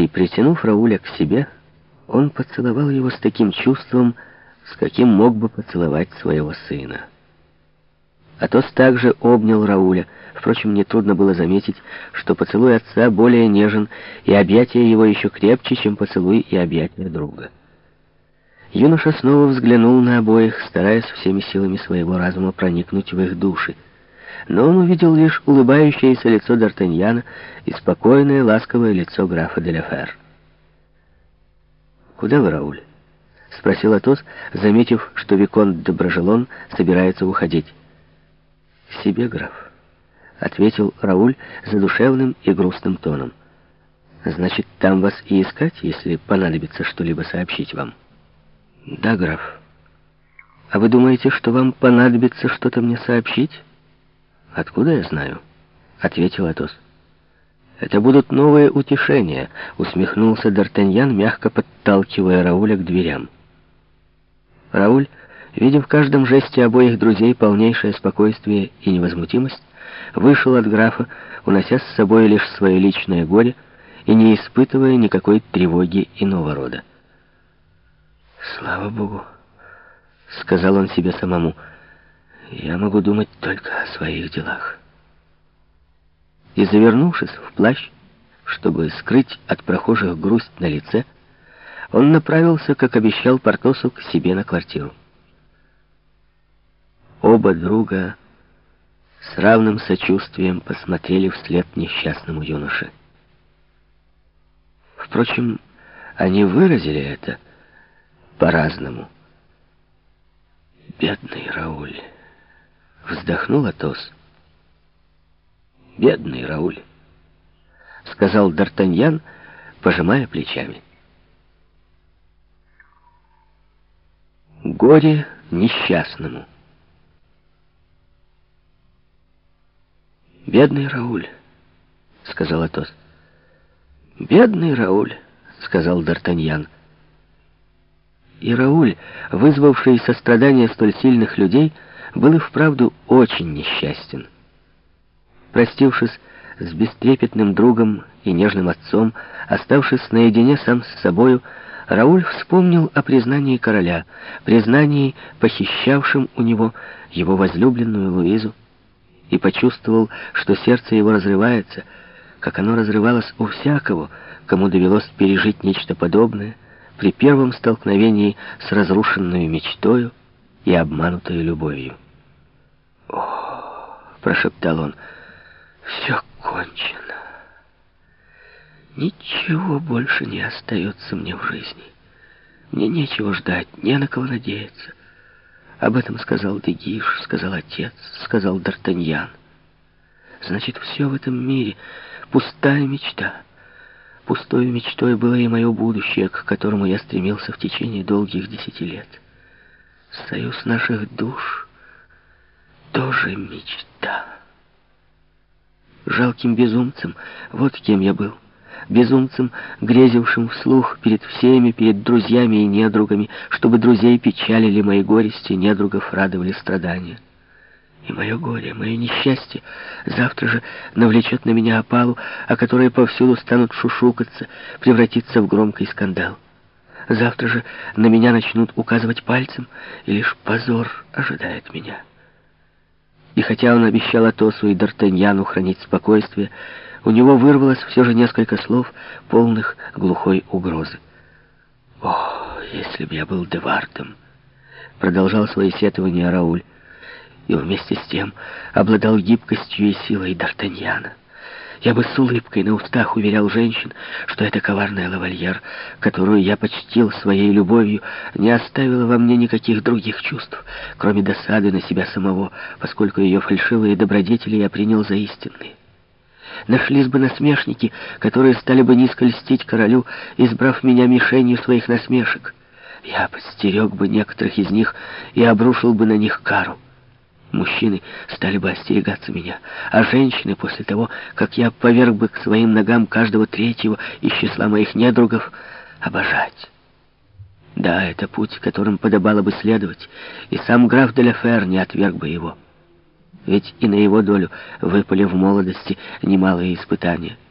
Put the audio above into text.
И, притянув Рауля к себе, он поцеловал его с таким чувством, с каким мог бы поцеловать своего сына. Атос также обнял Рауля. Впрочем, нетрудно было заметить, что поцелуй отца более нежен, и объятия его еще крепче, чем поцелуй и объятия друга. Юноша снова взглянул на обоих, стараясь всеми силами своего разума проникнуть в их души. Но он увидел лишь улыбающееся лицо Д'Артаньяна и спокойное, ласковое лицо графа де Фер. «Куда вы, Рауль?» — спросил Атос, заметив, что Виконт де Брожелон собирается уходить. «К себе, граф», — ответил Рауль задушевным и грустным тоном. «Значит, там вас и искать, если понадобится что-либо сообщить вам». «Да, граф. А вы думаете, что вам понадобится что-то мне сообщить?» «Откуда я знаю?» — ответил Атос. «Это будут новые утешения», — усмехнулся Д'Артаньян, мягко подталкивая Рауля к дверям. Рауль, видя в каждом жесте обоих друзей полнейшее спокойствие и невозмутимость, вышел от графа, унося с собой лишь свое личное горе и не испытывая никакой тревоги иного рода. «Слава Богу!» — сказал он себе самому — я могу думать только о своих делах. И завернувшись в плащ, чтобы скрыть от прохожих грусть на лице, он направился, как обещал Портосу, к себе на квартиру. Оба друга с равным сочувствием посмотрели вслед несчастному юноше. Впрочем, они выразили это по-разному. Бедный Рауль. Вздохнул Атос. «Бедный Рауль», — сказал Д'Артаньян, пожимая плечами. Горе несчастному. «Бедный Рауль», — сказал Атос. «Бедный Рауль», — сказал Д'Артаньян. И Рауль, вызвавший сострадание столь сильных людей, — был и вправду очень несчастен. Простившись с бестрепетным другом и нежным отцом, оставшись наедине сам с собою, Рауль вспомнил о признании короля, признании, похищавшем у него его возлюбленную Луизу, и почувствовал, что сердце его разрывается, как оно разрывалось у всякого, кому довелось пережить нечто подобное при первом столкновении с разрушенной мечтою, и обманутой любовью. Прошептал он. «Все кончено. Ничего больше не остается мне в жизни. Мне нечего ждать, не на кого надеяться. Об этом сказал Дегиш, сказал отец, сказал Д'Артаньян. Значит, все в этом мире — пустая мечта». Пустой мечтой было и мое будущее, к которому я стремился в течение долгих десяти лет. Союз наших душ тоже мечта. Жалким безумцем, вот кем я был. Безумцем, грезившим вслух перед всеми, перед друзьями и недругами, чтобы друзей печалили мои горести, недругов радовали страдания. И мое горе, мое несчастье завтра же навлечет на меня опалу, о которой повсюду станут шушукаться, превратиться в громкий скандал. Завтра же на меня начнут указывать пальцем, и лишь позор ожидает меня. Хотя он обещал Атосу и Д'Артаньяну хранить спокойствие, у него вырвалось все же несколько слов, полных глухой угрозы. «О, если б я был Девартом!» Продолжал свои сетования Рауль, и вместе с тем обладал гибкостью и силой Д'Артаньяна. Я бы с улыбкой на устах уверял женщин, что эта коварная лавальер, которую я почтил своей любовью, не оставила во мне никаких других чувств, кроме досады на себя самого, поскольку ее фальшивые добродетели я принял за истинные. Нашлись бы насмешники, которые стали бы низко льстить королю, избрав меня мишенью своих насмешек. Я подстерег бы некоторых из них и обрушил бы на них кару. Мужчины стали бы остерегаться меня, а женщины после того, как я поверг бы к своим ногам каждого третьего из числа моих недругов, обожать. Да, это путь, которым подобало бы следовать, и сам граф де не отверг бы его. Ведь и на его долю выпали в молодости немалые испытания —